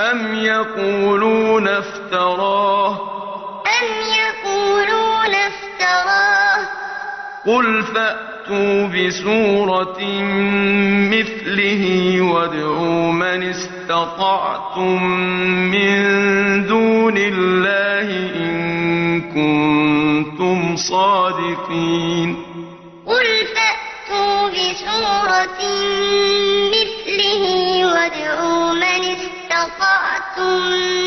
أَمْ يَقُولُونَ افْتَرَاهُ ۖ قُلْ فَأْتُوا بِسُورَةٍ مِّثْلِهِ وَادْعُوا مَنِ اسْتَطَعْتُم مِّن دُونِ اللَّهِ إِن كُنتُمْ صَادِقِينَ قُلْ فَأْتُوا بِسُورَةٍ مِّثْلِهِ استطعتم